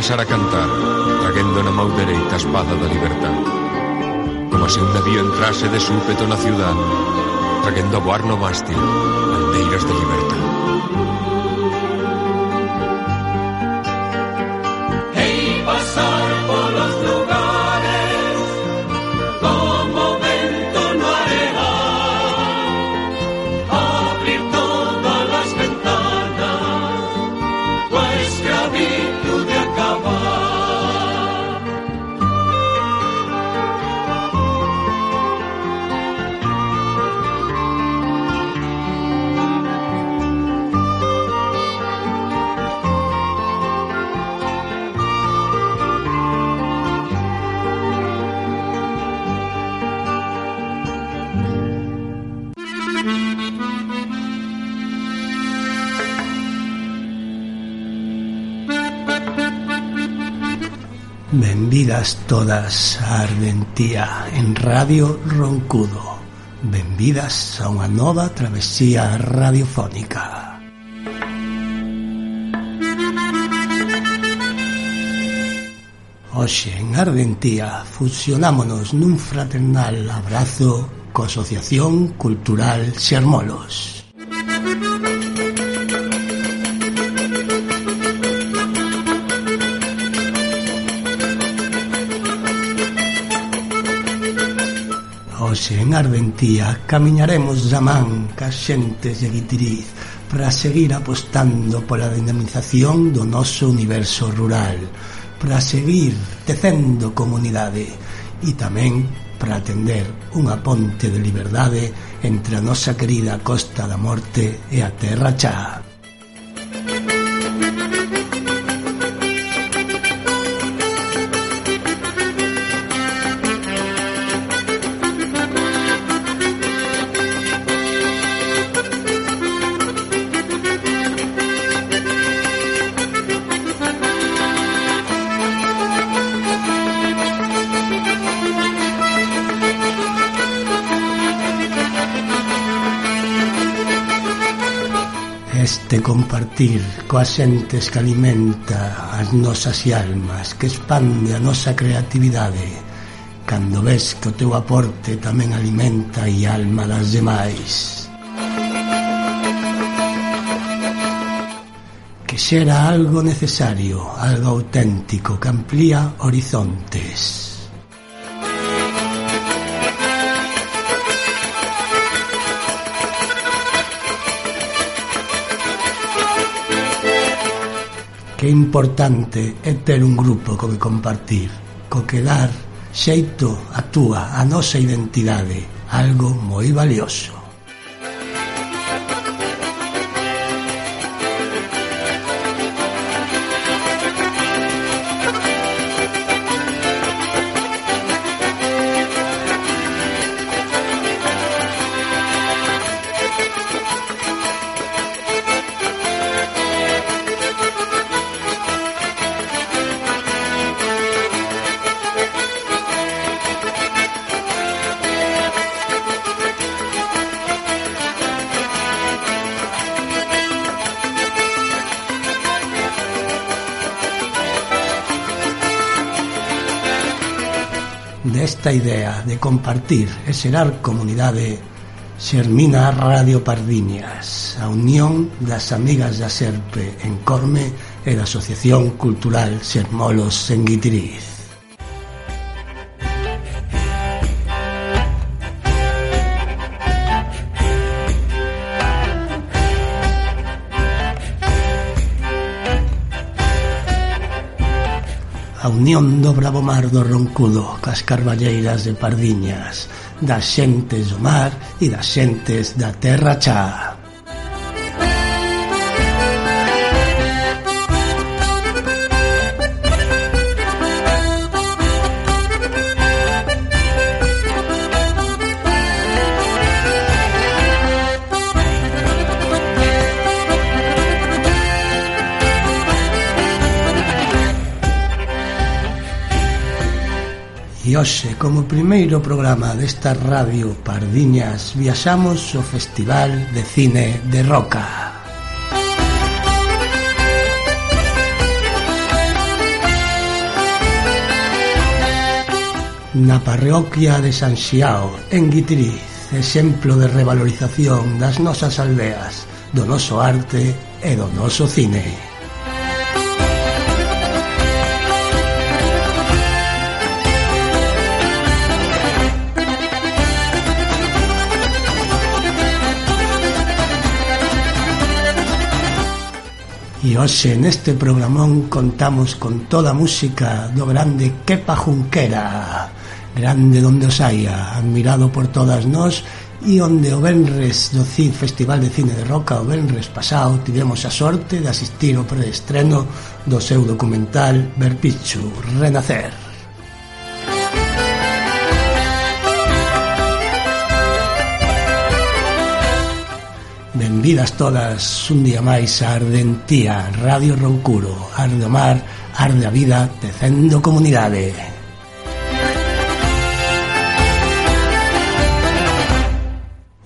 pasar a cantar, traguendo na mão dereita a espada da libertad. Como se un navío entrase de súpeto na ciudad, traguendo a voar no mástil, bandeiras de libertad. Benvidas todas a Arventía en Radio Roncudo. Benvidas a unha nova travesía radiofónica. Hoxe en Arventía fusionámonos nun fraternal abrazo coa Asociación Cultural Xermolos. en Arventía camiñaremos da man cas xentes de Guitiriz para seguir apostando pola dinamización do noso universo rural, para seguir tecendo comunidade e tamén para atender unha ponte de liberdade entre a nosa querida Costa da Morte e a Terra Chá. de compartir coas xentes que alimenta as nosas almas, que expande a nosa creatividade, cando ves que o teu aporte tamén alimenta e alma das demais. Que xera algo necesario, algo auténtico, que amplía horizontes. que importante é ter un grupo co que compartir, co que dar xeito a túa, a nosa identidade, algo moi valioso. de compartir e xerar comunidade Xermina Radio Pardiñas, a unión das amigas da Serpe en Corme e da Asociación Cultural Xermolos en Guitiriz. unión do bravo mar do Roncudo Cas carballeiras de Pardiñas Das xentes do mar e das xentes da terra chá. hoxe, como primeiro programa desta radio Pardiñas, viaxamos ao Festival de Cine de Roca. Na parroquia de San Xiao, en Guitiriz, exemplo de revalorización das nosas aldeas, do noso arte e do noso cine. E hoxe neste programón contamos con toda a música do grande Kepa Junquera Grande donde os haia, admirado por todas nós E onde o Benres do CID Festival de Cine de Roca O Benres pasado tivemos a sorte de asistir ao preestreno do seu documental Berpichu, Renacer. Benvidas todas un día máis a Ardentía, Radio Roncuro, Arde o Mar, Arde a Vida, Tecendo Comunidade.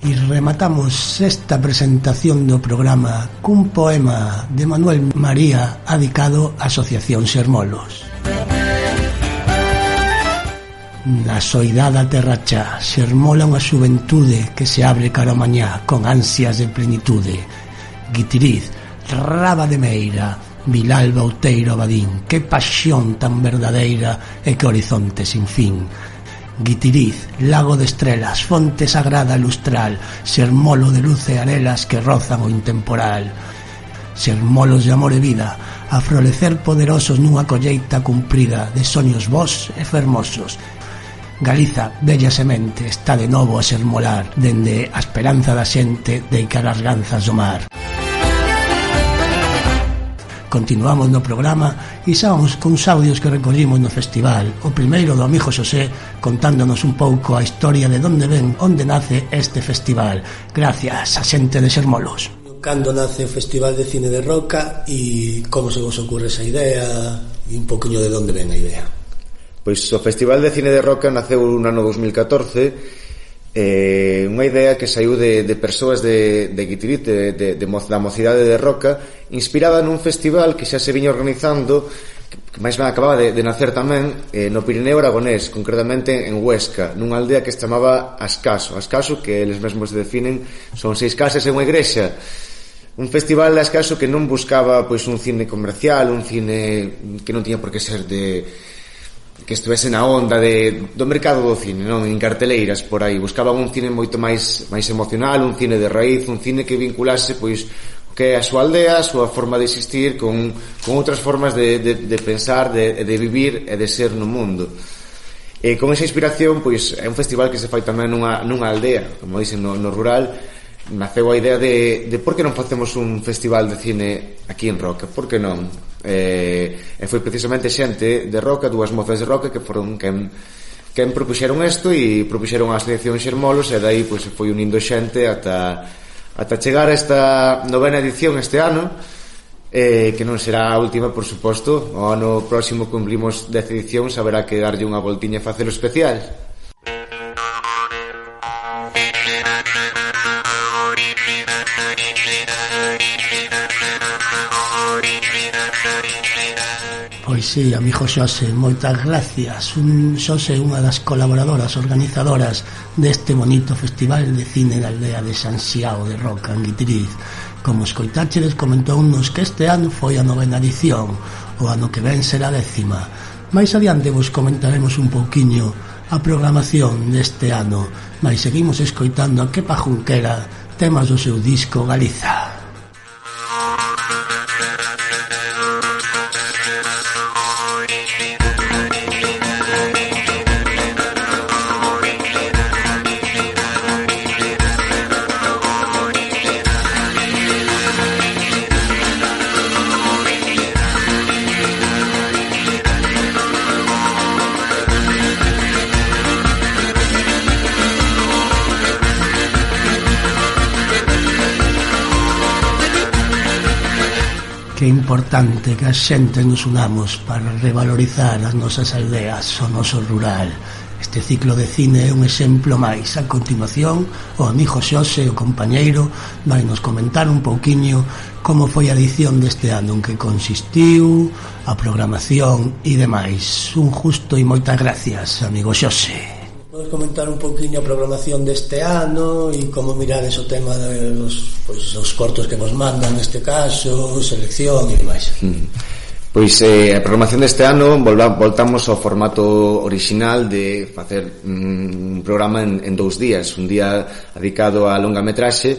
E rematamos esta presentación do programa cun poema de Manuel María adicado a Asociación Sermolos. Música Na soidade se xermola unha xuventude que se abre cara ao mañá con ansias de plenitude. Guitiriz, Raba de Meira, Vilalba Outeiro Abadín, que pasión tan verdadeira e que horizonte sin fin. Guitiriz, lago de estrelas, fonte sagrada lustral, sermolo de luz e arelas que rozan o intemporal. Sermolos de amor e vida, a florecer poderosos nunha colleita cumprida de soños vos e fermosos, Galiza, bella semente, está de novo a sermolar dende a esperanza da xente de cara as ganzas do mar. Continuamos no programa e xábamos cuns audios que recollimos no festival. O primeiro do amigo Xosé contándonos un pouco a historia de onde ven, onde nace este festival. Gracias a xente de Xermolos. Cando nace o Festival de Cine de Roca e como se vos ocurre esa idea e un poquinho de onde ven a idea. Pois o Festival de Cine de Roca naceu no ano 2014 eh, unha idea que saiu de, de persoas de, de Guitirit, de, de, de, da mocidade de Roca, inspirada nun festival que xa se viña organizando que máis ben acababa de, de nacer tamén eh, no Pirineo Aragonés, concretamente en Huesca, nunha aldea que se chamaba Ascaso. Ascaso, que eles mesmos se definen, son seis casas e unha igrexa. Un festival de Ascaso que non buscaba pois un cine comercial, un cine que non tiña por que ser de que estuvese na onda de, do mercado do cine, non? En carteleiras, por aí. Buscaban un cine moito máis máis emocional, un cine de raíz, un cine que vinculase, pois, que a súa aldea, a súa forma de existir con, con outras formas de, de, de pensar, de, de vivir e de ser no mundo. E con esa inspiración, pois, é un festival que se fai tamén nunha, nunha aldea, como dicen, no, no rural, naceu a idea de, de por que non facemos un festival de cine aquí en Roca, por que non? eh, e foi precisamente xente de Roca, dúas mozas de Roca que foron quen quen propuxeron isto e propuxeron a selección Xermolos e dai pois, foi unindo xente ata, ata chegar a esta novena edición este ano eh, que non será a última, por suposto. O ano próximo cumplimos 10 edicións haberá que darlle unha voltiña e facelo especial. sí, a amigo Xose, moitas gracias. Un Xose é unha das colaboradoras organizadoras deste bonito festival de cine da aldea de San Xiao de Roca, en Guitriz. Como escoitácheles comentounos que este ano foi a novena edición, o ano que ven será a décima. Mais adiante vos comentaremos un pouquiño a programación deste ano, mais seguimos escoitando a Kepa Junquera temas do seu disco Galiza. importante que a xente nos unamos para revalorizar as nosas aldeas, o noso rural. Este ciclo de cine é un exemplo máis. A continuación, o amigo Xose, o compañeiro, vai nos comentar un pouquiño como foi a edición deste ano, en que consistiu, a programación e demais. Un justo e moitas gracias, amigo Xose. Podes comentar un pouquiño a programación deste ano e como mirades o tema dos pois, os cortos que vos mandan neste caso, selección e demais. Mm. Pois eh, a programación deste ano volva, voltamos ao formato original de facer mm, un programa en, en dous días un día dedicado a longa metraxe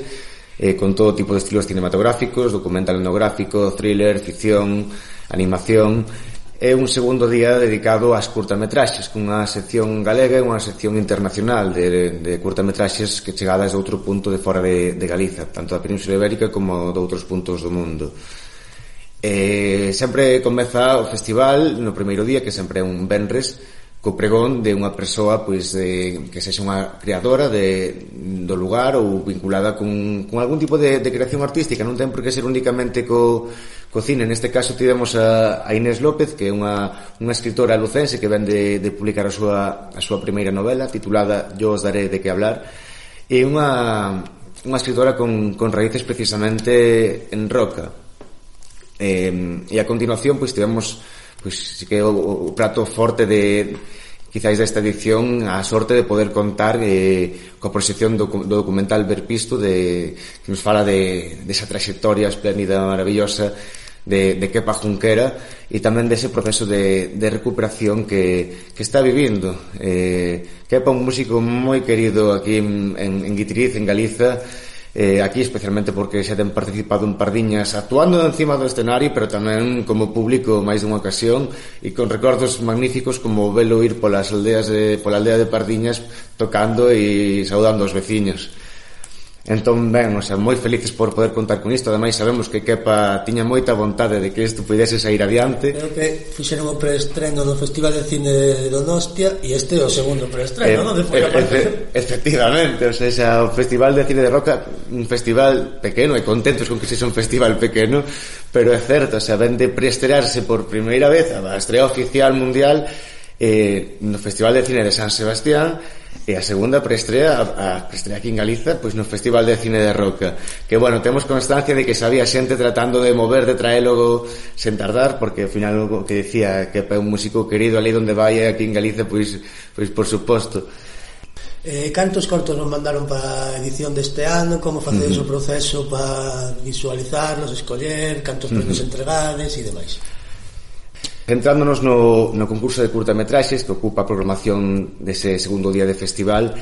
eh, con todo tipo de estilos cinematográficos documental etnográfico, thriller, ficción animación e un segundo día dedicado ás curtametraxes, cunha sección galega e unha sección internacional de, de curtametraxes que chegadas a outro punto de fora de, de Galiza, tanto da Península Ibérica como de outros puntos do mundo. E sempre comeza o festival no primeiro día, que sempre é un venres, co pregón de unha persoa pois, de, que sexa unha creadora de, do lugar ou vinculada con, con algún tipo de, de creación artística non ten por que ser únicamente co, co cine. Neste caso tivemos a, a Inés López que é unha, unha escritora lucense que ven de, de publicar a súa, a súa primeira novela titulada Yo os daré de que hablar e unha, unha escritora con, con raíces precisamente en roca. Eh, e a continuación pois tivemos pois, sí que o, o prato forte de quizáis desta edición a sorte de poder contar eh, coa proxección do, do documental Verpisto de, que nos fala de, desa de traxectoria espléndida, maravillosa de, de Kepa Junquera e tamén dese proceso de, de recuperación que, que está vivindo. Eh, Kepa un músico moi querido aquí en, en, en Guitiriz, en Galiza eh, aquí especialmente porque xa ten participado en Pardiñas actuando encima do escenario pero tamén como público máis dunha ocasión e con recordos magníficos como velo ir polas aldeas de, pola aldea de Pardiñas tocando e saudando os veciños. Entón, ben, o sea, moi felices por poder contar con isto. Ademais, sabemos que Kepa tiña moita vontade de que isto pudese sair adiante. Creo que fixeron o preestreno do Festival de Cine de Donostia e este é o segundo preestreno, eh, non? De Folla eh, efe, efectivamente, o sea, o Festival de Cine de Roca, un festival pequeno, e contentos con que sexa un festival pequeno, pero é certo, o sea, ven de preestrearse por primeira vez a estreia oficial mundial eh, no Festival de Cine de San Sebastián, E a segunda preestrea, a, a preestrea aquí en Galiza, pois no Festival de Cine de Roca. Que, bueno, temos constancia de que sabía xente tratando de mover, de traélogo sen tardar, porque ao final o que decía que é un músico querido ali donde vai aquí en Galiza, pois, pois por suposto. Eh, cantos cortos nos mandaron para a edición deste ano? Como facedes uh -huh. o proceso para visualizarlos, escoller, cantos uh -huh. premios entregades e demais? Centrándonos no, no concurso de curtametraxes que ocupa a programación dese segundo día de festival,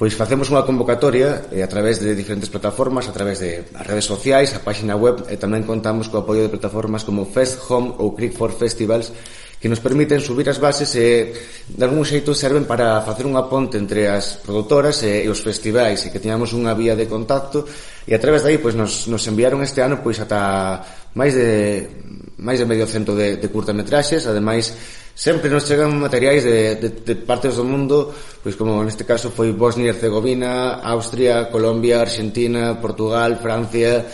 pois facemos unha convocatoria eh, a través de diferentes plataformas, a través de as redes sociais, a páxina web e tamén contamos co apoio de plataformas como Fest Home ou Click for Festivals que nos permiten subir as bases e de algún xeito serven para facer unha ponte entre as produtoras e, e os festivais e que teñamos unha vía de contacto e a través de aí pois, nos, nos enviaron este ano pois ata máis de máis de medio cento de, de curtametraxes. Ademais sempre nos chegan materiais de, de, de partes do mundo pois como neste caso foi Bosnia e Herzegovina Austria, Colombia, Argentina Portugal, Francia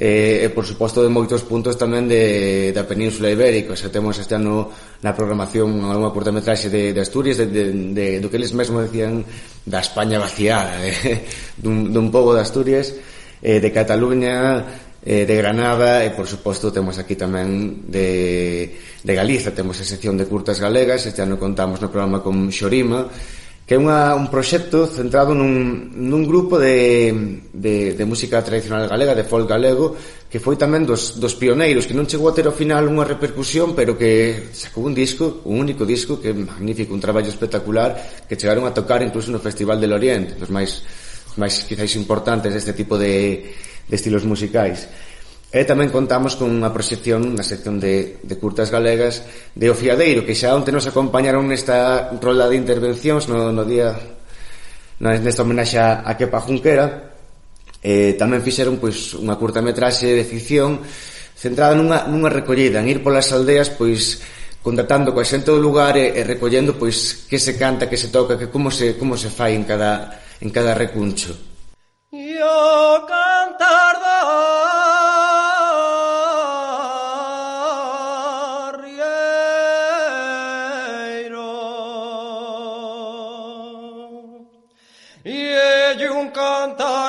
eh, e por suposto de moitos puntos tamén de, da Península Ibérica. Xa temos este ano na programación unha curtametraxe de, de Asturias de, de, de, do que eles mesmo decían da España vaciada eh, dun, dun pobo de Asturias eh, de Cataluña eh, de Granada e por suposto temos aquí tamén de, de Galiza. Temos a sección de curtas galegas este ano contamos no programa con Xorima que é unha, un proxecto centrado nun, nun grupo de, de, de música tradicional galega, de folk galego, que foi tamén dos, dos pioneiros, que non chegou a ter ao final unha repercusión, pero que sacou un disco, un único disco, que é magnífico, un traballo espectacular, que chegaron a tocar incluso no Festival del Oriente, dos máis, máis quizáis importantes deste tipo de, de estilos musicais. E tamén contamos con unha proxección na sección de, de curtas galegas de O Fiadeiro, que xa onte nos acompañaron nesta rola de intervencións no, no día nesta homenaxe a Kepa Junquera. Eh, tamén fixeron pois, unha curta metraxe de ficción centrada nunha, nunha recollida, en ir polas aldeas pois contactando coa xente do lugar e, e recollendo pois que se canta, que se toca, que como se como se fai en cada en cada recuncho. Yo un on.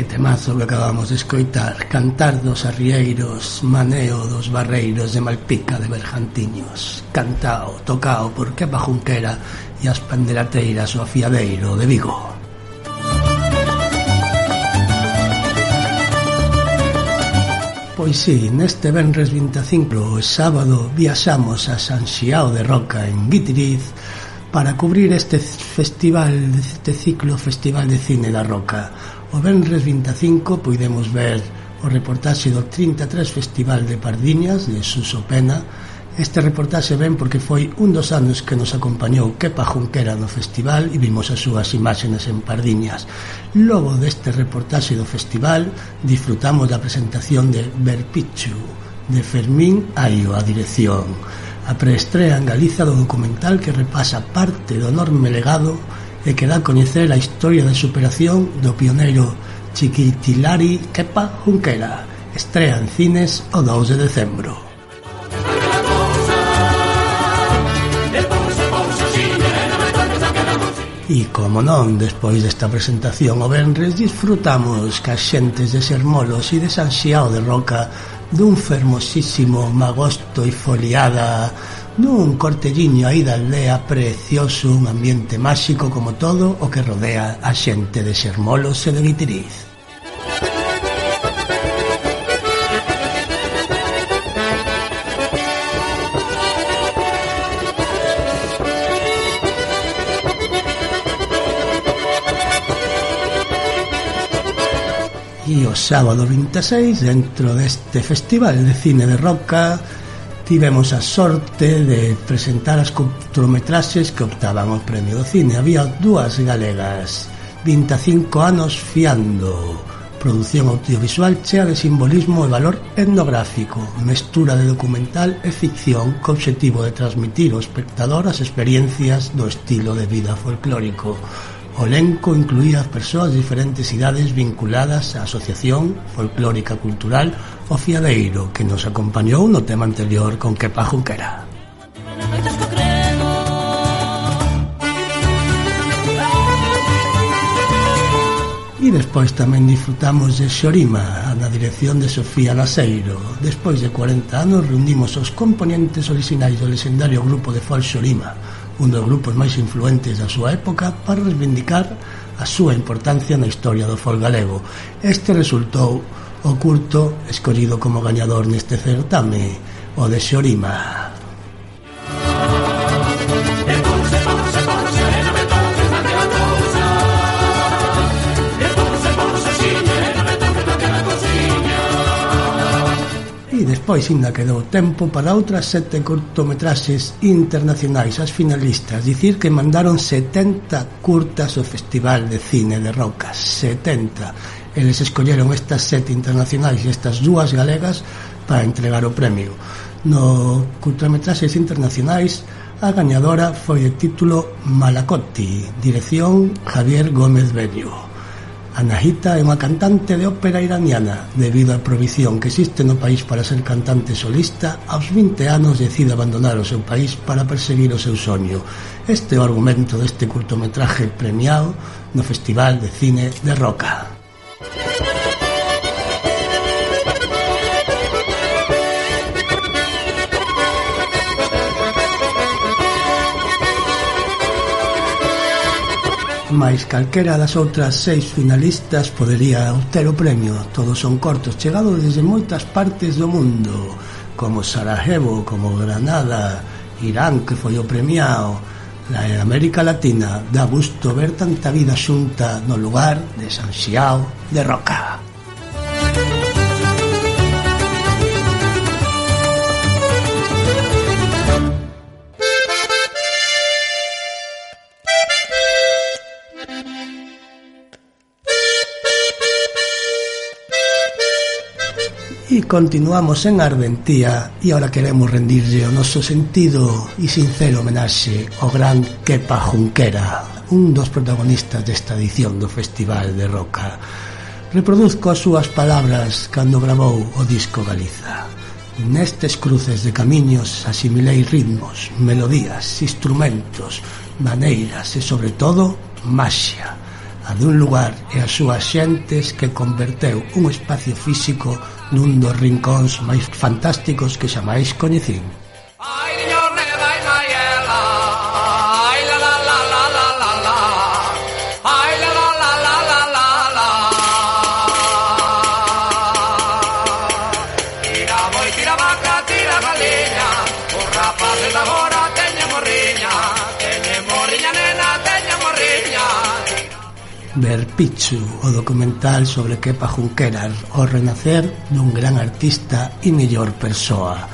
que temazo que acabamos de escoitar Cantar dos arrieiros, maneo dos barreiros de Malpica de Bergantiños. Cantao, tocao, porque a junquera e as panderateiras o afiadeiro de Vigo. Pois sí, neste venres 25 o sábado viaxamos a San Xiao de Roca en Guitiriz para cubrir este festival, este ciclo Festival de Cine da Roca. O Benres 25 poidemos ver o reportaxe do 33 Festival de Pardiñas de Suso Pena Este reportaxe ven porque foi un dos anos que nos acompañou Kepa Junquera no festival e vimos as súas imágenes en Pardiñas. Logo deste reportaxe do festival disfrutamos da presentación de Berpichu de Fermín Aio a dirección a preestrea en Galiza do documental que repasa parte do enorme legado e que dá a coñecer a historia de superación do pioneiro Chiquitilari Kepa Junquera. Estrea en cines o 2 de decembro. E como non, despois desta presentación o Benres disfrutamos ca xentes de Sermolos e de San Xiao de Roca dun fermosísimo magosto e foliada nun cortelliño aí da aldea precioso, un ambiente máxico como todo o que rodea a xente de Xermolos e de Guitiriz. E o sábado 26, dentro deste festival de cine de roca, tivemos a sorte de presentar as cortometraxes que optaban ao premio do cine. Había dúas galegas, 25 anos fiando, produción audiovisual chea de simbolismo e valor etnográfico, mestura de documental e ficción co obxectivo de transmitir ao espectador as experiencias do estilo de vida folclórico O elenco incluía persoas de diferentes idades vinculadas á Asociación Folclórica Cultural O Fiadeiro, que nos acompañou no tema anterior con Kepa Junquera. E despois tamén disfrutamos de Xorima, na dirección de Sofía Laseiro. Despois de 40 anos reunimos os componentes orixinais do legendario grupo de folk Xorima, un dos grupos máis influentes da súa época para reivindicar a súa importancia na historia do folk galego. Este resultou o curto escollido como gañador neste certame, o de Xorima. Pois ainda quedou tempo para outras sete curtometraxes internacionais as finalistas, dicir que mandaron 70 curtas ao Festival de Cine de Rocas, 70. Eles escolleron estas sete internacionais e estas dúas galegas para entregar o premio. No curtametraxes internacionais, a gañadora foi o título Malacotti, dirección Javier Gómez Bello. Anahita é unha cantante de ópera iraniana. Debido á prohibición que existe no país para ser cantante solista, aos 20 anos decide abandonar o seu país para perseguir o seu soño. Este é o argumento deste curtometraje premiado no Festival de Cine de Roca. mais calquera das outras seis finalistas podería obter o premio. Todos son cortos chegados desde moitas partes do mundo, como Sarajevo, como Granada, Irán, que foi o premiado, na América Latina, dá gusto ver tanta vida xunta no lugar de San Xiao de Roca. continuamos en Arventía e ahora queremos rendirlle o noso sentido e sincero homenaxe ao gran Kepa Junquera, un dos protagonistas desta edición do Festival de Roca. Reproduzco as súas palabras cando gravou o disco Galiza. Nestes cruces de camiños asimilei ritmos, melodías, instrumentos, maneiras e, sobre todo, maxia a dun lugar e as súas xentes que converteu un espacio físico nun dos rincóns máis fantásticos que xamais coñecín. Ai! ver Pichu, o documental sobre Kepa Junqueras, o renacer dun gran artista e mellor persoa.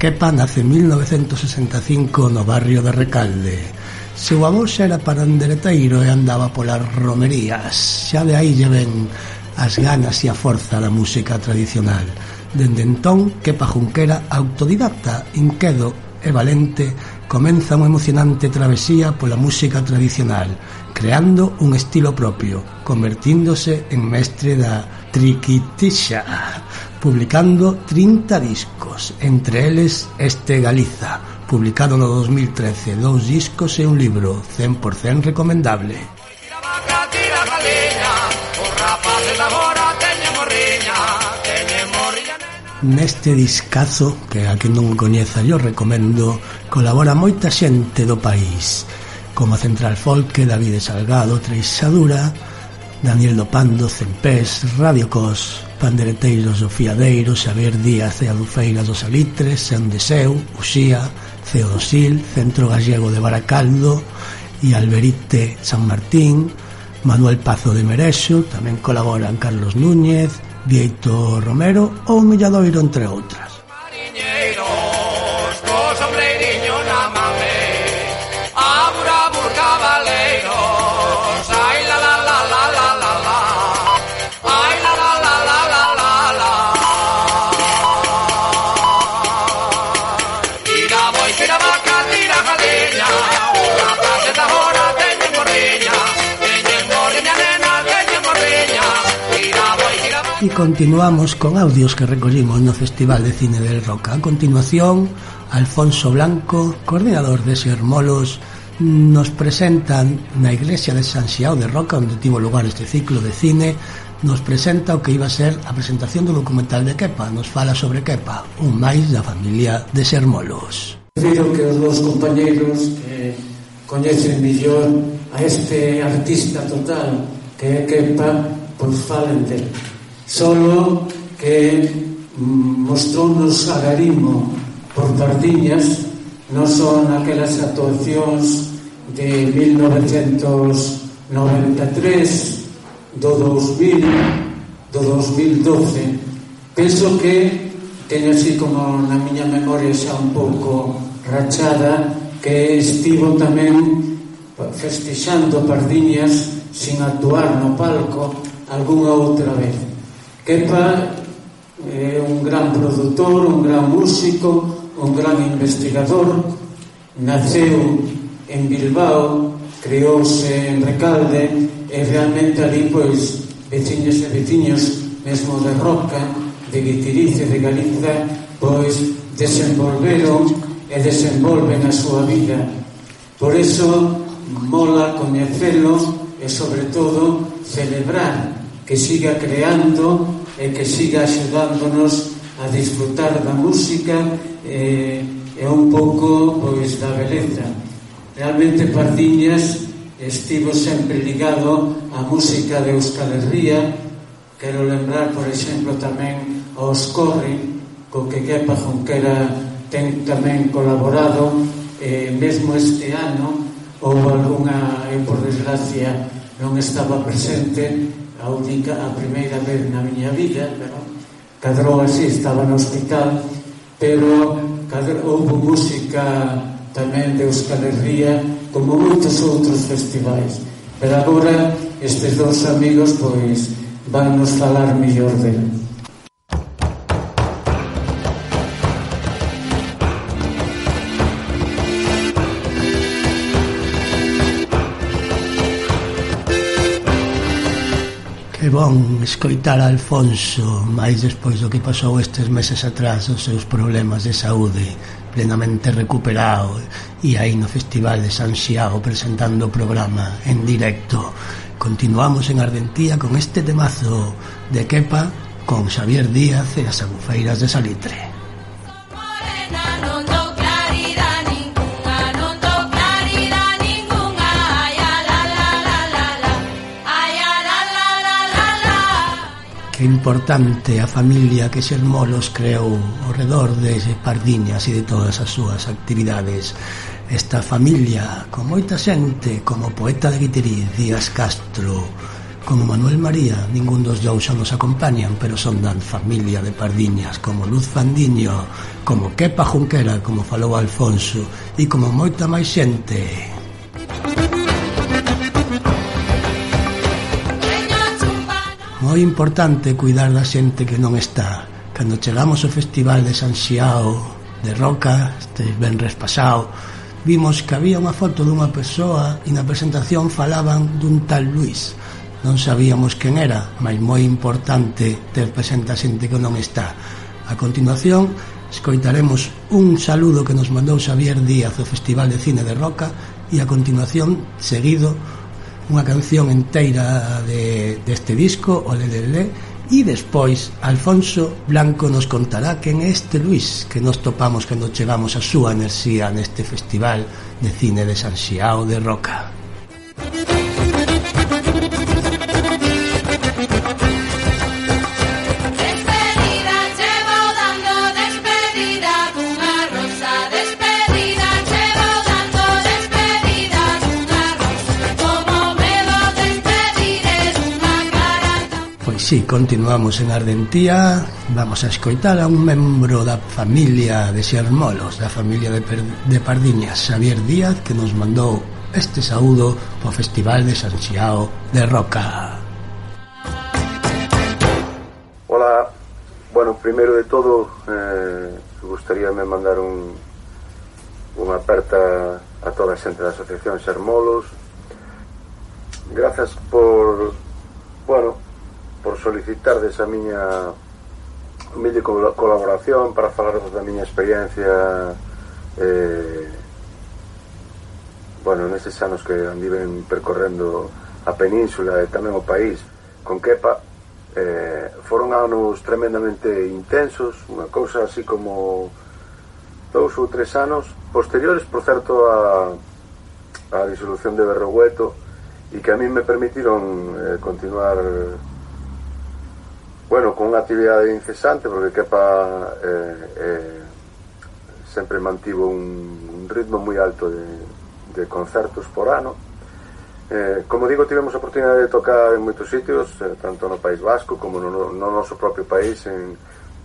Kepa nace en 1965 no barrio de Recalde. Seu avó xa era parandereteiro e andaba polas romerías. Xa de aí lle ven as ganas e a forza da música tradicional. Dende entón, Kepa Junquera, autodidacta, inquedo e valente, comeza unha emocionante travesía pola música tradicional creando un estilo propio, convertíndose en mestre da triquitixa, publicando 30 discos, entre eles este Galiza, publicado no 2013, dous discos e un libro, 100% recomendable. Tira vaca, tira os rapaces agora teñen morriña, Neste discazo, que a quen non o coñeza yo recomendo, colabora moita xente do país. Como Central Folque, David Salgado, Treixadura, Daniel Dopando, Cempés, Radio Cos, Pandereteiros do Fiadeiro, Xavier Díaz e Adufeira dos Alitres, Sean de Seu, Uxía, Ceo do Sil, Centro Gallego de Baracaldo e Alberite San Martín, Manuel Pazo de Merexo, tamén colaboran Carlos Núñez, Vieito Romero ou Milladoiro, entre outras. continuamos con audios que recollimos no Festival de Cine del Roca. A continuación, Alfonso Blanco, coordinador de Sermolos, nos presentan na iglesia de San Xiao de Roca, onde tivo lugar este ciclo de cine, nos presenta o que iba a ser a presentación do documental de Kepa. Nos fala sobre Kepa, un máis da familia de Sermolos. Prefiro que os dous compañeros que coñecen millón a este artista total que é Kepa, pois falen dele solo que mostrounos agarimo por pardiñas non son aquelas actuacións de 1993 do 2000 do 2012 penso que teño así como na miña memoria xa un pouco rachada que estivo tamén festexando pardiñas sin actuar no palco algunha outra vez. Kepa é un gran produtor, un gran músico, un gran investigador, naceu en Bilbao, creouse en Recalde e realmente ali pois veciños e veciños mesmo de Roca, de Guitirice, de Galiza, pois desenvolveron e desenvolven a súa vida. Por eso mola coñecelo e sobre todo celebrar que siga creando e que siga axudándonos a disfrutar da música eh, e un pouco pois da beleza. Realmente Pardiñas estivo sempre ligado á música de Euskal Herria, quero lembrar, por exemplo, tamén aos Corri, co que Kepa Junquera ten tamén colaborado, eh, mesmo este ano, ou algunha, e por desgracia non estaba presente, a única, a primeira vez na miña vida, pero cadrou así, estaba no hospital, pero cadrou, houve música tamén de Euskal Herria, como moitos outros festivais. Pero agora estes dous amigos pois van nos falar mellor dela. bon escoitar a Alfonso máis despois do que pasou estes meses atrás os seus problemas de saúde plenamente recuperado e aí no Festival de San Xiao presentando o programa en directo. Continuamos en Ardentía con este temazo de Kepa con Xavier Díaz e as agufeiras de Salitre. que importante a familia que Xermolos creou ao redor de Pardiñas e de todas as súas actividades. Esta familia, con moita xente, como o poeta de Guitiriz, Díaz Castro, como Manuel María, ningún dos dous xa nos acompañan, pero son dan familia de Pardiñas, como Luz Fandiño, como Kepa Junquera, como falou Alfonso, e como moita máis xente, moi importante cuidar da xente que non está. Cando chegamos ao Festival de San Xiao de Roca, este venres pasado, vimos que había unha foto dunha persoa e na presentación falaban dun tal Luis. Non sabíamos quen era, mas moi importante ter presente a xente que non está. A continuación, escoitaremos un saludo que nos mandou Xavier Díaz do Festival de Cine de Roca e a continuación, seguido, unha canción enteira de, deste disco, o Lelele, E despois Alfonso Blanco nos contará quen é este Luis que nos topamos cando chegamos a súa enerxía neste festival de cine de San Xiao de Roca. Sí, continuamos en Ardentía Vamos a escoitar a un membro da familia de Xermolos Da familia de, per, de Pardiñas, Xavier Díaz Que nos mandou este saúdo ao Festival de San Xiao de Roca. Hola, bueno, primeiro de todo eh, Gustaríame mandar un, unha aperta a toda a xente da Asociación Xermolos. Grazas por, bueno, por solicitar desa miña humilde colaboración para falarvos da miña experiencia eh, bueno, nestes anos que andiven percorrendo a península e tamén o país con Kepa eh, foron anos tremendamente intensos unha cousa así como dous ou tres anos posteriores, por certo, a, a disolución de Berrogueto e que a mí me permitiron eh, continuar Bueno, con unha actividade incesante, porque Kepa eh, eh, sempre mantivo un, un ritmo moi alto de, de concertos por ano. Eh, como digo, tivemos a oportunidade de tocar en moitos sitios, eh, tanto no País Vasco como no, no, no noso propio país, en,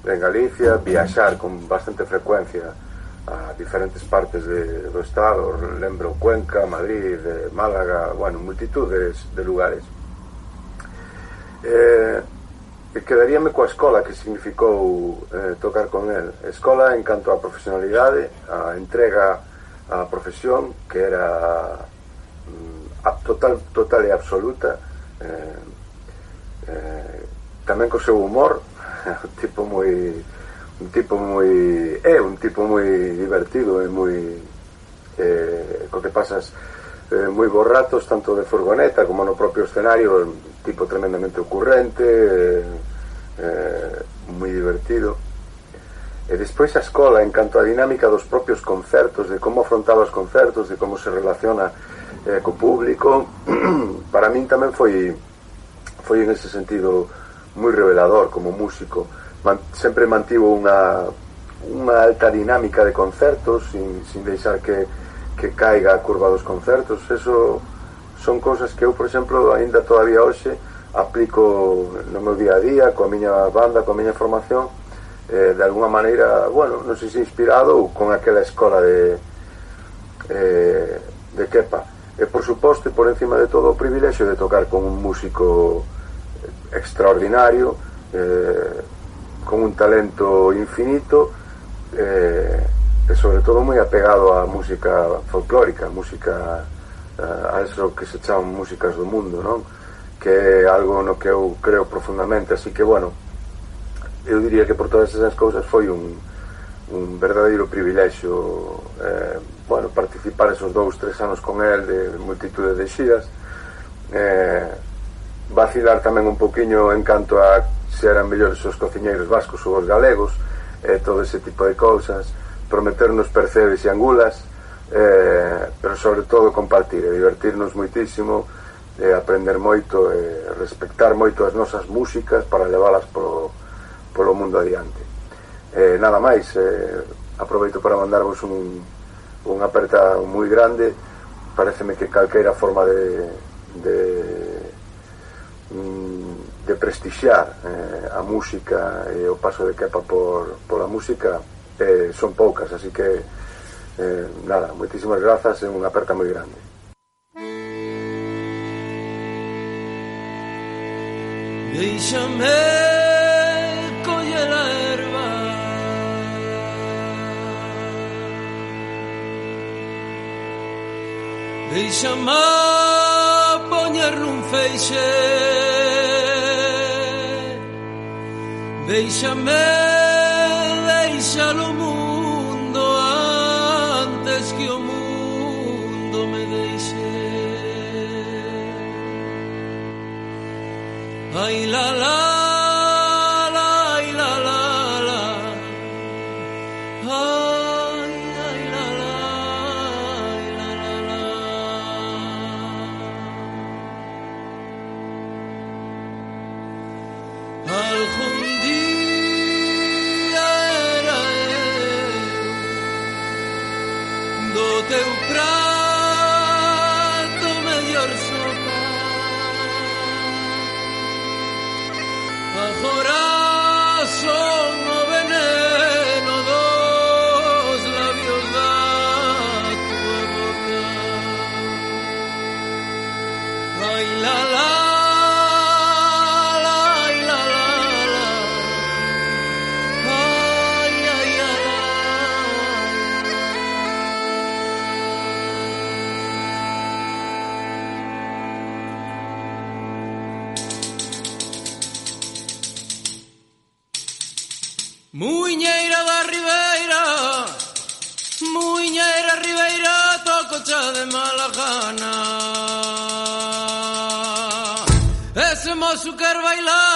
en Galicia, viaxar con bastante frecuencia a diferentes partes de, do Estado, lembro Cuenca, Madrid, eh, Málaga, bueno, multitudes de lugares. Eh, E quedaríame coa escola que significou eh, tocar con el. Escola en canto a profesionalidade, a entrega á profesión, que era mm, a total, total e absoluta, eh, eh, tamén co seu humor, un tipo moi un tipo moi é eh, un tipo moi divertido e moi eh, co que pasas eh, moi borratos tanto de furgoneta como no propio escenario tipo tremendamente ocurrente eh, eh, moi divertido. E despois a escola en canto a dinámica dos propios concertos de como afrontaba os concertos de como se relaciona eh, co público para min tamén foi foi en ese sentido moi revelador como músico. Man, sempre mantivo unha unha alta dinámica de concertos sin, sin deixar que que caiga a curva dos concertos eso son cousas que eu por exemplo aínda todavía hoxe aplico no meu día a día coa miña banda, coa miña formación eh, de alguna maneira bueno, non sei se inspirado ou con aquela escola de eh, de Kepa. E por suposto e por encima de todo o privilexio de tocar con un músico extraordinario eh, con un talento infinito eh, e sobre todo moi apegado á música folclórica, música eh, a eso que se chaman músicas do mundo, non? Que é algo no que eu creo profundamente, así que bueno, eu diría que por todas esas cousas foi un, un verdadeiro privilexio eh, bueno, participar esos dous, tres anos con el de, de multitude de xiras eh, vacilar tamén un poquinho en canto a se eran mellores os cociñeiros vascos ou os galegos eh, todo ese tipo de cousas prometernos percebes e angulas, eh, pero sobre todo compartir e divertirnos moitísimo e aprender moito e respectar moito as nosas músicas para leválas polo, polo mundo adiante. Eh, nada máis eh, aproveito para mandarvos un, un aperta moi grande. Pareceme que calqueira forma de de, mm, de prestixiar eh, a música e o paso de capa por, pola música eh, son poucas, así que eh, nada, moitísimas grazas e unha aperta moi grande. Deixame coller a erva Deixame poñer un feixe Deixame deixar o mundo antes que o mundo me deixe Ai la la la gana. Es azúcar bailar.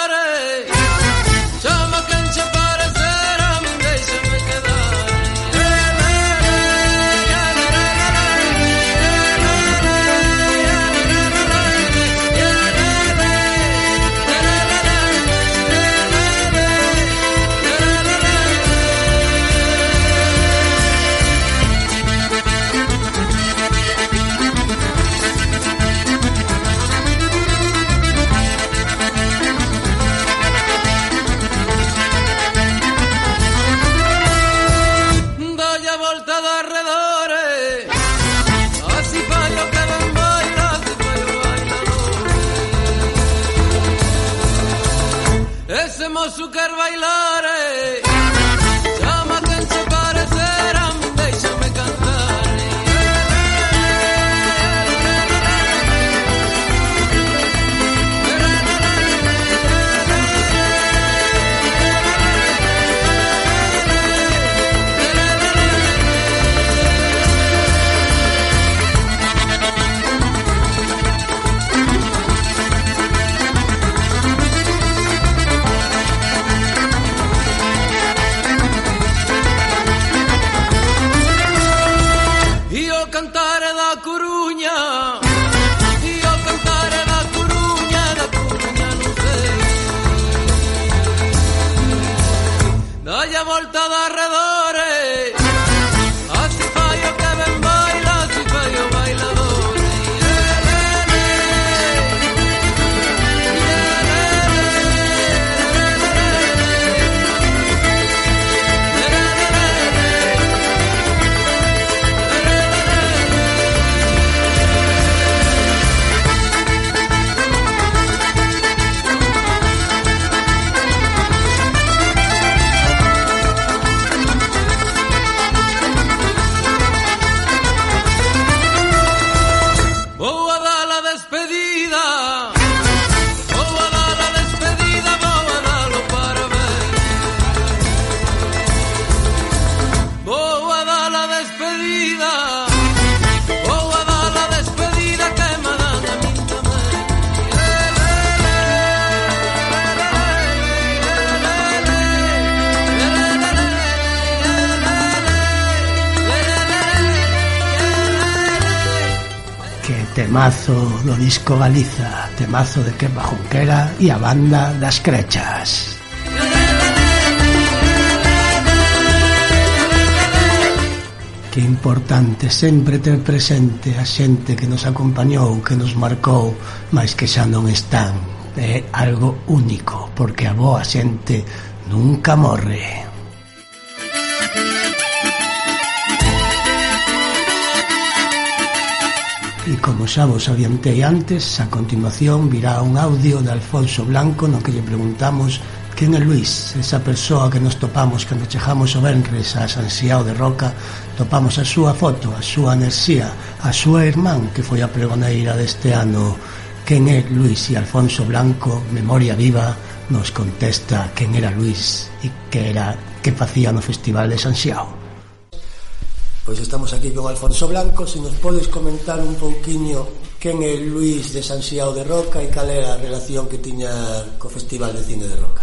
temazo do disco Galiza, temazo de Kepa Junquera e a banda das Crechas. Que importante sempre ter presente a xente que nos acompañou, que nos marcou, mas que xa non están. É algo único, porque a boa xente nunca morre. E como xa vos adiantei antes, a continuación virá un audio de Alfonso Blanco no que lle preguntamos quen é Luis, esa persoa que nos topamos cando chejamos o Benres a Sanxiao de Roca, topamos a súa foto, a súa enerxía, a súa irmán que foi a pregoneira deste ano. Quen é Luis e Alfonso Blanco, memoria viva, nos contesta quen era Luis e que era que facía no Festival de Sanxiao. Pois estamos aquí con Alfonso Blanco, se nos podes comentar un pouquiño quen é Luís de San Sanxiao de Roca e cal era a relación que tiña co Festival de Cine de Roca.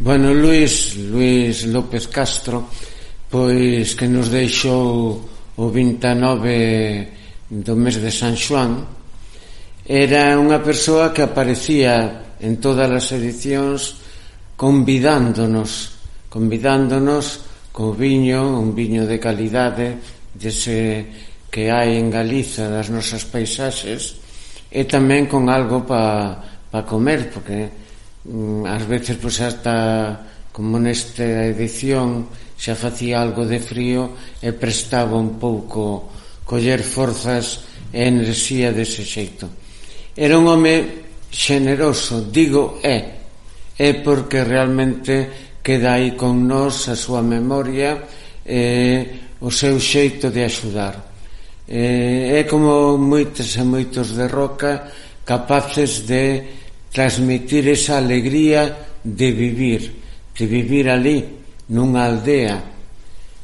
Bueno, Luis Luis López Castro, pois que nos deixou o 29 do mes de San Xuan, era unha persoa que aparecía en todas as edicións convidándonos, convidándonos co viño, un viño de calidade dese que hai en Galiza das nosas paisaxes e tamén con algo pa, pa comer porque mm, ás veces pois hasta como nesta edición xa facía algo de frío e prestaba un pouco coller forzas e enerxía dese xeito. Era un home xeneroso digo é é porque realmente queda aí con nós a súa memoria e o seu xeito de axudar. E, é como moitos e moitos de Roca capaces de transmitir esa alegría de vivir, de vivir ali, nunha aldea.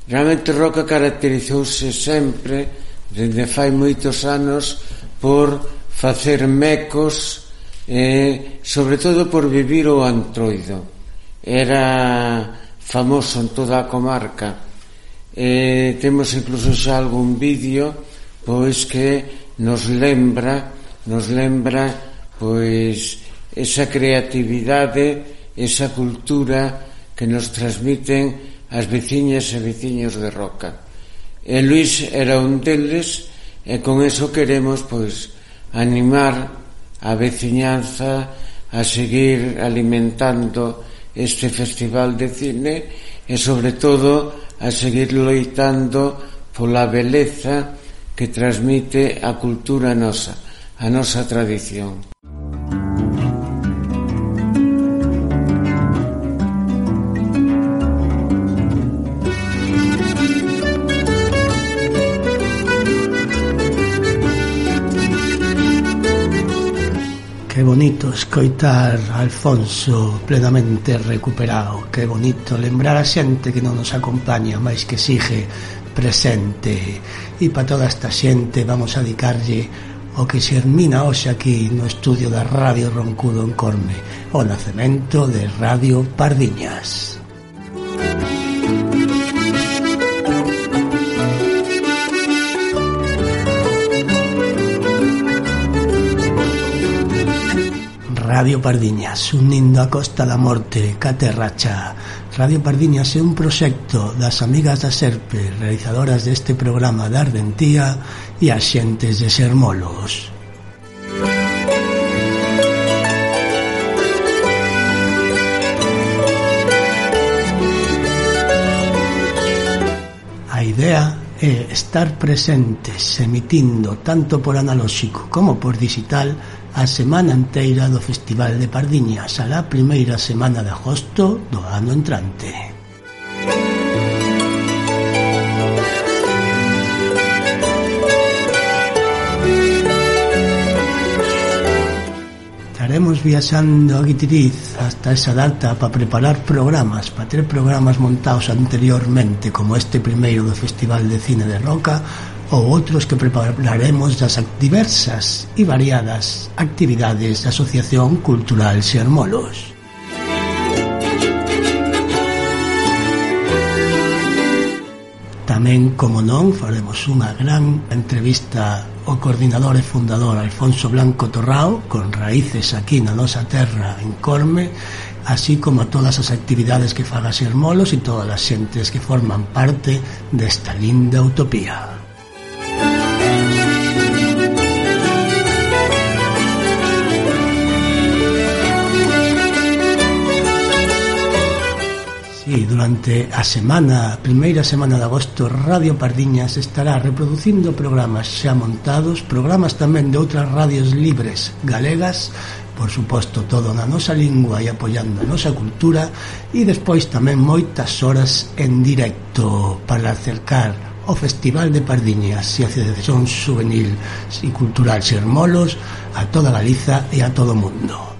Realmente Roca caracterizouse sempre, dende fai moitos anos, por facer mecos, eh, sobre todo por vivir o antroido era famoso en toda a comarca. E temos incluso xa algún vídeo pois que nos lembra nos lembra pois esa creatividade esa cultura que nos transmiten as veciñas e veciños de Roca. E Luis era un deles e con eso queremos pois animar a veciñanza a seguir alimentando este festival de cine e sobre todo a seguir loitando pola beleza que transmite a cultura nosa, a nosa tradición. bonito escoitar a Alfonso plenamente recuperado. Que bonito lembrar a xente que non nos acompaña Mais que sigue presente. E para toda esta xente vamos a dedicarlle O que xermina hoxe aquí no estudio da Radio Roncudo en Corme O nacemento de Radio Pardiñas. Radio Pardiñas, unindo a Costa da Morte, Caterracha. Radio Pardiñas é un proxecto das amigas da Serpe, realizadoras deste programa de Ardentía e as xentes de Sermolos. A idea é estar presentes emitindo tanto por analóxico como por digital a semana inteira do Festival de Pardiñas a a primeira semana de agosto do ano entrante. Estaremos viaxando a Guitiriz hasta esa data para preparar programas, para ter programas montados anteriormente, como este primeiro do Festival de Cine de Roca, ou outros que prepararemos das diversas e variadas actividades da Asociación Cultural Xermolos. Tamén, como non, faremos unha gran entrevista ao coordinador e fundador Alfonso Blanco Torrao, con raíces aquí na nosa terra en Corme, así como a todas as actividades que faga Sermolos e todas as xentes que forman parte desta linda utopía. E durante a semana, a primeira semana de agosto, Radio Pardiñas estará reproducindo programas xa montados, programas tamén de outras radios libres galegas, por suposto todo na nosa lingua e apoiando a nosa cultura, e despois tamén moitas horas en directo para acercar o Festival de Pardiñas e a Asociación Juvenil e Cultural Xermolos a toda Galiza e a todo o mundo.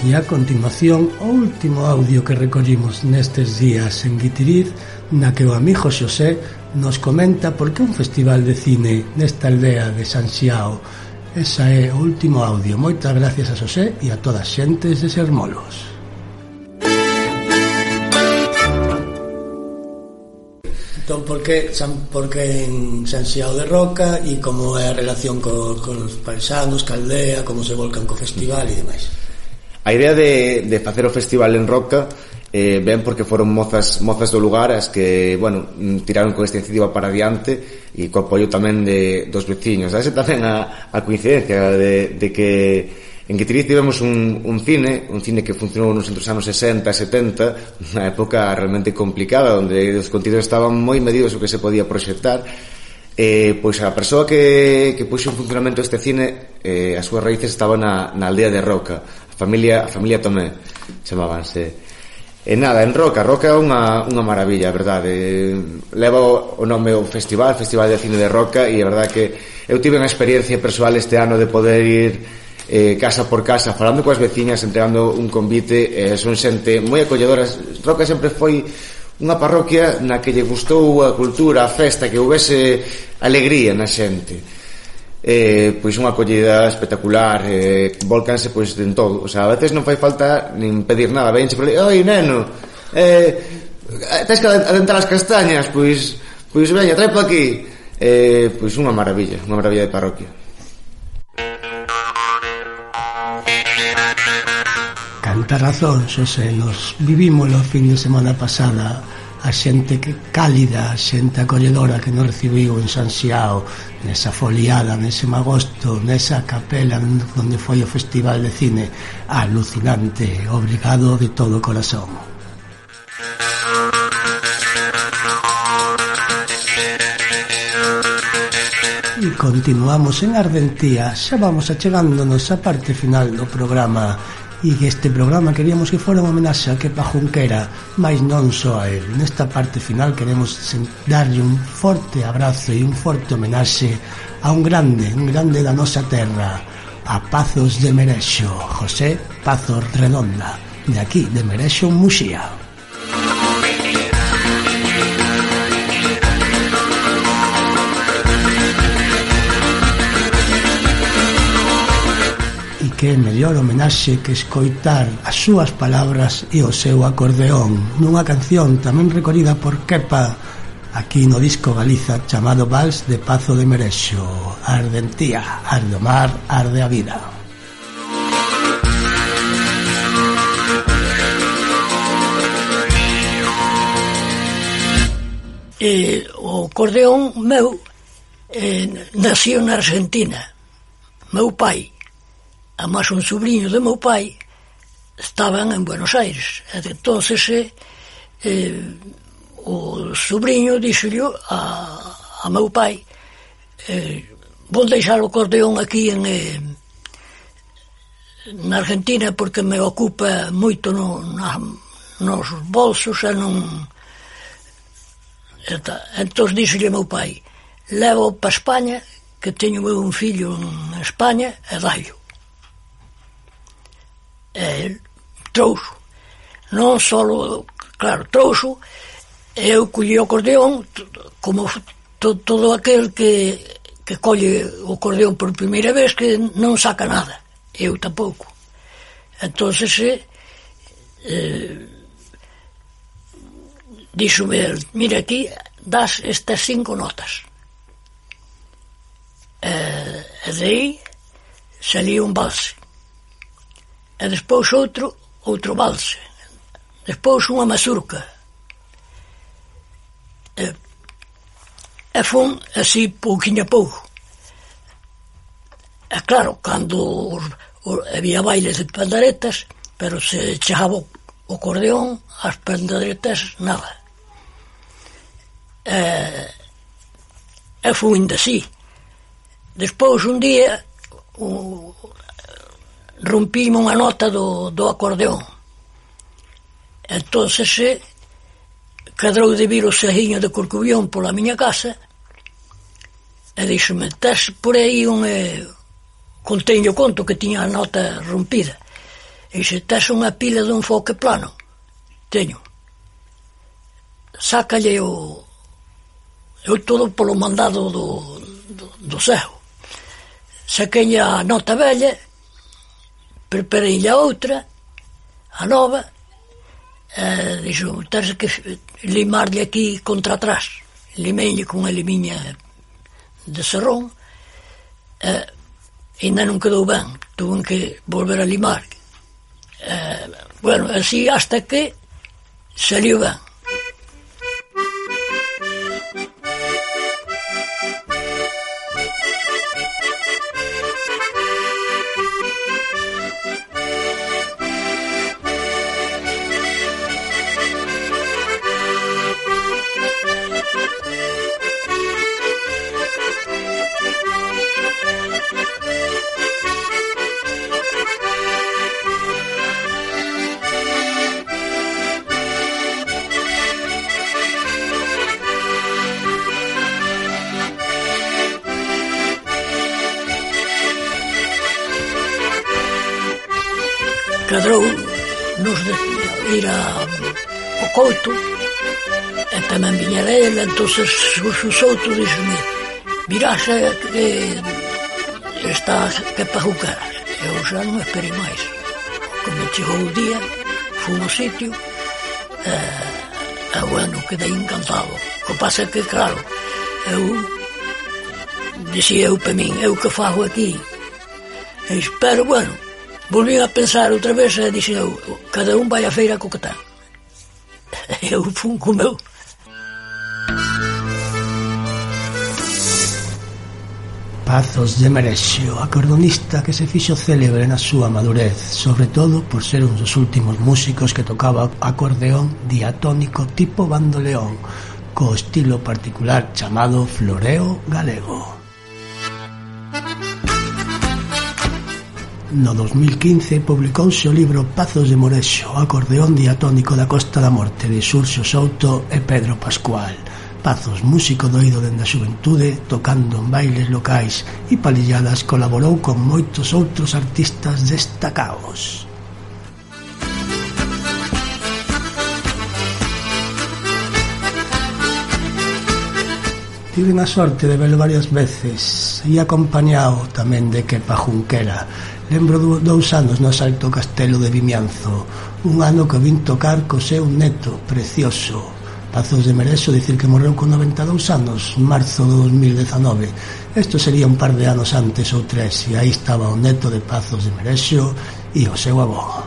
E a continuación, o último audio que recollimos nestes días en Guitiriz, na que o amigo Xosé nos comenta por que un festival de cine nesta aldea de San Xiao. Esa é o último audio. Moitas gracias a Xosé e a todas xentes de Sermolos. Entón, por que, San, por que en San Xiao de Roca e como é a relación co, cos paisanos, caldea, como se volcan co festival e demais? A idea de, de facer o festival en Roca eh, ben porque foron mozas mozas do lugar as que, bueno, mm, tiraron con esta iniciativa para adiante e co apoio tamén de, dos veciños. Ese tamén a, a coincidencia de, de que en que tivemos un, un cine, un cine que funcionou nos entre os anos 60 e 70, unha época realmente complicada, onde os contidos estaban moi medidos o que se podía proxectar, eh, pois a persoa que, que puxo en funcionamento este cine eh, as súas raíces estaban na, na aldea de Roca Familia, a familia Tomé chamábanse. E nada, en Roca, Roca é unha, unha maravilla, a verdade. Leva o, nome o festival, Festival de Cine de Roca, e a verdade que eu tive unha experiencia persoal este ano de poder ir eh, casa por casa, falando coas veciñas, entregando un convite, eh, son xente moi acolledora. Roca sempre foi unha parroquia na que lle gustou a cultura, a festa, que houvese alegría na xente eh, pois unha acollida espectacular eh, volcanse pois en todo. O sea, a veces non fai falta nin pedir nada vense por oi neno eh, tens que adentar as castañas pois, pois veña, trae pa aquí eh, pois unha maravilla unha maravilla de parroquia. Cantarazóns, ose, nos vivimos o fin de semana pasada a xente que cálida, a xente acolledora que nos recibiu en San Xiao, nesa foliada, nese magosto, nesa capela onde foi o Festival de Cine, alucinante, obrigado de todo o corazón. E continuamos en Ardentía, xa vamos achegándonos a parte final do programa e que este programa queríamos que fora unha homenaxe a Kepa Junquera, mas non só a él. Nesta parte final queremos darlle un forte abrazo e un forte homenaxe a un grande, un grande da nosa terra, a Pazos de Merexo, José Pazos Redonda, de aquí, de Merexo, Muxía. que é mellor homenaxe que escoitar as súas palabras e o seu acordeón nunha canción tamén recorrida por Kepa aquí no disco Galiza chamado Vals de Pazo de Merexo. Ardentía, arde o mar, arde a vida. Eh, o acordeón meu eh, nació na Argentina. Meu pai además un sobrinho de meu pai, estaban en Buenos Aires. Entonces eh, eh, o sobrinho dixollo a, a meu pai eh, vou deixar o cordeón aquí en eh, na Argentina porque me ocupa moito no, na, nos bolsos e non Eta, entón dixolle meu pai levo para España que teño eu un fillo en España e dallo el trouxo. Non só, claro, trouxo, eu colli o acordeón como to, todo aquel que, que colle o acordeón por primeira vez que non saca nada. Eu tampouco. entonces eh, eh, díxome, mira aquí, das estas cinco notas. Eh, e de aí salía un valse e despois outro, outro valse, despois unha mazurca. E, e fun así pouquinho a pouco. E claro, cando os, os, había bailes de pandaretas, pero se chegaba o cordeón, as pandaretas, nada. E, e fun ainda así. Despois, un día, o, rompíme unha nota do, do acordeón. Entón se eh, cadrou de vir o serriño de Corcubión pola miña casa e dixome, tes por aí un... Eh, conteño conto que tiña a nota rompida. E dixe, tes unha pila dun foque plano, teño. Sácalle o... Eu todo polo mandado do, do, do Sejo. Saqueña a nota velle preparei-lhe a outra, a nova, e dixo, tens que limarlle aquí contra atrás. Limei-lle cunha limiña de serrón, e eh, ainda non quedou ben, tuve que volver a limar. Eh, bueno, así hasta que saliu ben. Os outros díxome mirase que está que pa jugar eu xa non esperei máis como chegou o día fui ao sitio e, e bueno, quedei encantado o pasa é que claro eu dicía eu para min eu que fago aquí e, pero bueno Volví a pensar outra vez e dixen eu, cada un vai a feira co que ten. Eu fun co meu. Pazos de Merexio, acordonista que se fixo célebre na súa madurez, sobre todo por ser un dos últimos músicos que tocaba acordeón diatónico tipo bandoleón, co estilo particular chamado floreo galego. No 2015 publicouse o libro Pazos de Morexo, acordeón diatónico da Costa da Morte de Xurxo Souto e Pedro Pascual, Pazos, músico doido doído dende a xuventude, tocando en bailes locais e palilladas, colaborou con moitos outros artistas destacados. Tive a sorte de velo varias veces e acompañado tamén de Kepa Junquera. Lembro dous anos no Salto Castelo de Vimianzo, un ano que vin tocar co seu neto precioso, Pazos de Merexo dicir que morreu con 92 anos, marzo de 2019. Isto sería un par de anos antes ou tres, e aí estaba o neto de Pazos de Merexo e o seu avó.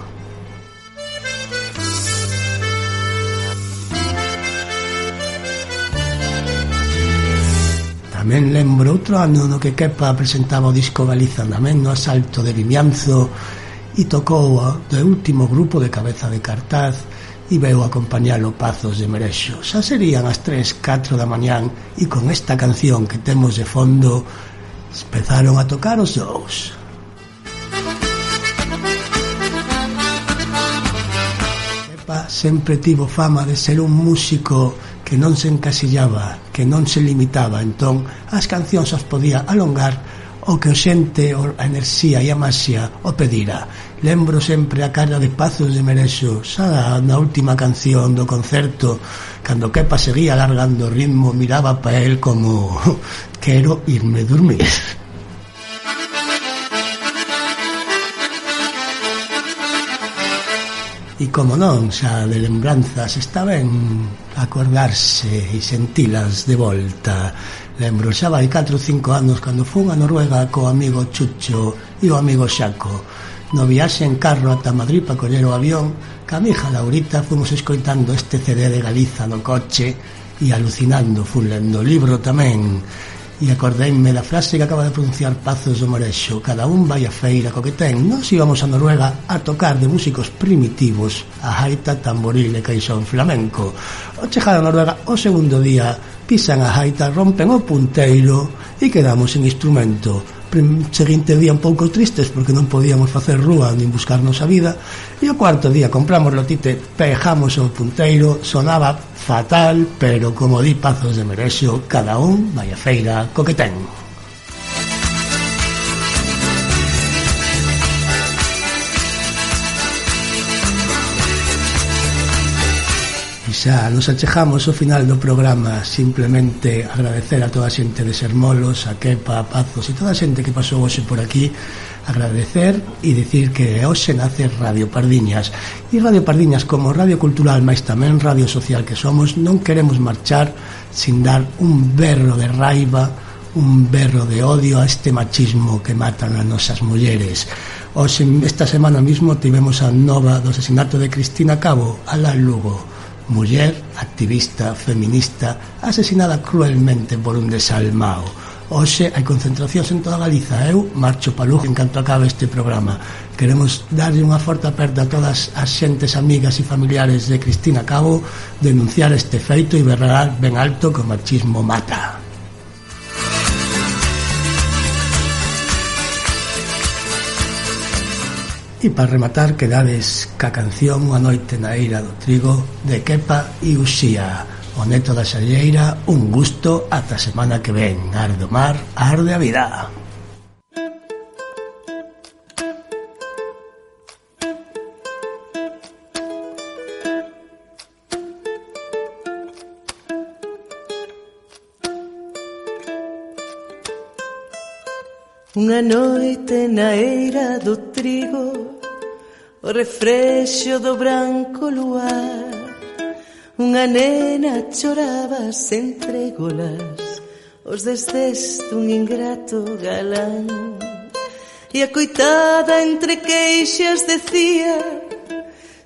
Tamén lembro outro ano no que Kepa presentaba o disco Galiza tamén no asalto de Vimianzo e tocou o do último grupo de cabeza de cartaz e veu acompañar acompañalo Pazos de Merexo. Xa serían as 3, 4 da mañán e con esta canción que temos de fondo empezaron a tocar os dous. Pepa sempre tivo fama de ser un músico que non se encasillaba, que non se limitaba, entón as cancións as podía alongar o que o xente, a enerxía e a maxia o pedira. Lembro sempre a cara de Pazos de Merexo, xa na última canción do concerto, cando Kepa seguía alargando o ritmo, miraba pa el como quero irme dormir. E como non, xa de lembranzas está ben acordarse e sentilas de volta Lembro, xa vai 4 ou 5 anos cando fun a Noruega co amigo Chucho e o amigo Xaco. No viaxe en carro ata Madrid para coller o avión, ca mija Laurita fomos escoitando este CD de Galiza no coche e alucinando, fun lendo o libro tamén. E acordeime da frase que acaba de pronunciar Pazos do Morexo cada un vai a feira co que ten nos íbamos a Noruega a tocar de músicos primitivos a jaita, tamboril e caixón flamenco. O chegar a Noruega o segundo día pisan a gaita, rompen o punteiro e quedamos sin instrumento. Seguinte día un pouco tristes porque non podíamos facer rúa nin buscarnos a vida. E o cuarto día compramos lotite pejamos o punteiro sonaba fatal pero como di Pazos de Merexo cada un vai a feira co que ten. xa nos achejamos ao final do programa simplemente agradecer a toda a xente de Sermolos, a Kepa, a Pazos e toda a xente que pasou hoxe por aquí. Agradecer e dicir que hoxe nace Radio Pardiñas. E Radio Pardiñas como Radio Cultural máis tamén Radio Social que somos non queremos marchar sin dar un berro de raiva un berro de odio a este machismo que matan a nosas mulleres. Hoxe, esta semana mismo tivemos a nova do asesinato de Cristina Cabo, a la Lugo muller, activista, feminista, asesinada cruelmente por un desalmao. Hoxe hai concentracións en toda Galiza. Eu marcho pa Lugo en canto acabe este programa. Queremos darlle unha forte aperta a todas as xentes, amigas e familiares de Cristina Cabo Denunciar este feito e berrar ben alto que o machismo mata. E para rematar quedades ca canción A noite na eira do trigo de Kepa e Uxía. O neto da xalleira, un gusto ata semana que ven. Arde o mar, arde a vida. Unha noite na eira do trigo o refrexo do branco luar. Unha nena choraba sen trégolas Os destes dun ingrato galán. E a coitada entre queixas decía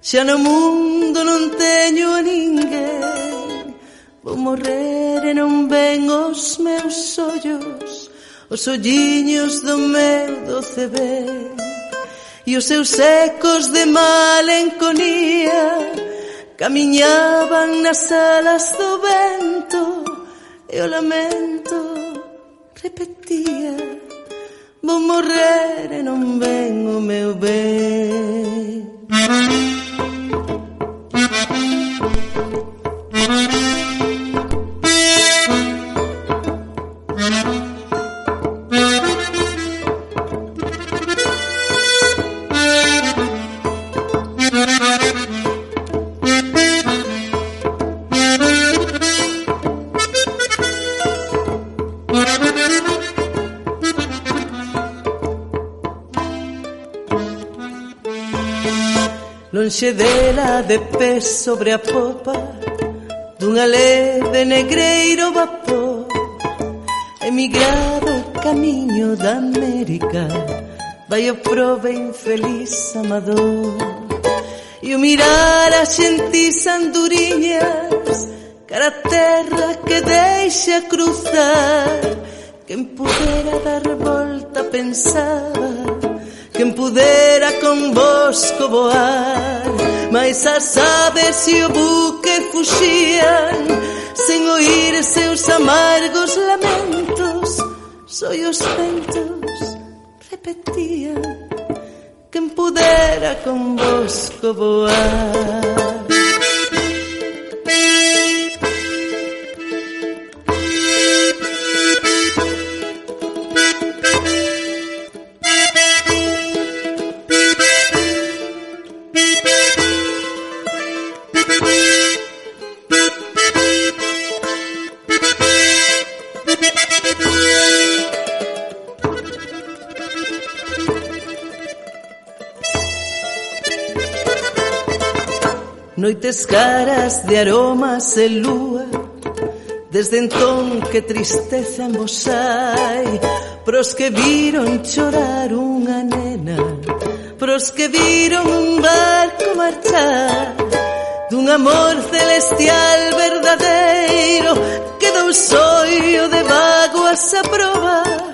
Xa no mundo non teño a ninguén. Vou morrer e non ven os meus ollos Os olliños do meu doce ben e os seus ecos de malenconía camiñaban nas alas do vento e o lamento repetía vou morrer e non ven o meu ben enchedela de pés sobre a popa dunha leve negreiro vapor. Emigrado camiño da América vai o prove infeliz amador. E o mirar a xentís anduriñas cara a terra que deixa cruzar. Quen pudera dar volta pensaba quen pudera con vos voar Mais as aves e o buque fuxían Sen oír seus amargos lamentos Soi os ventos repetían Quen pudera con vos voar. Claras de aromas e lúa. Desde entón que tristeza vos hai. Pros que viron chorar unha nena. Pros que viron un barco marchar. Dun amor celestial verdadeiro. Que dou soio de vaguas a proba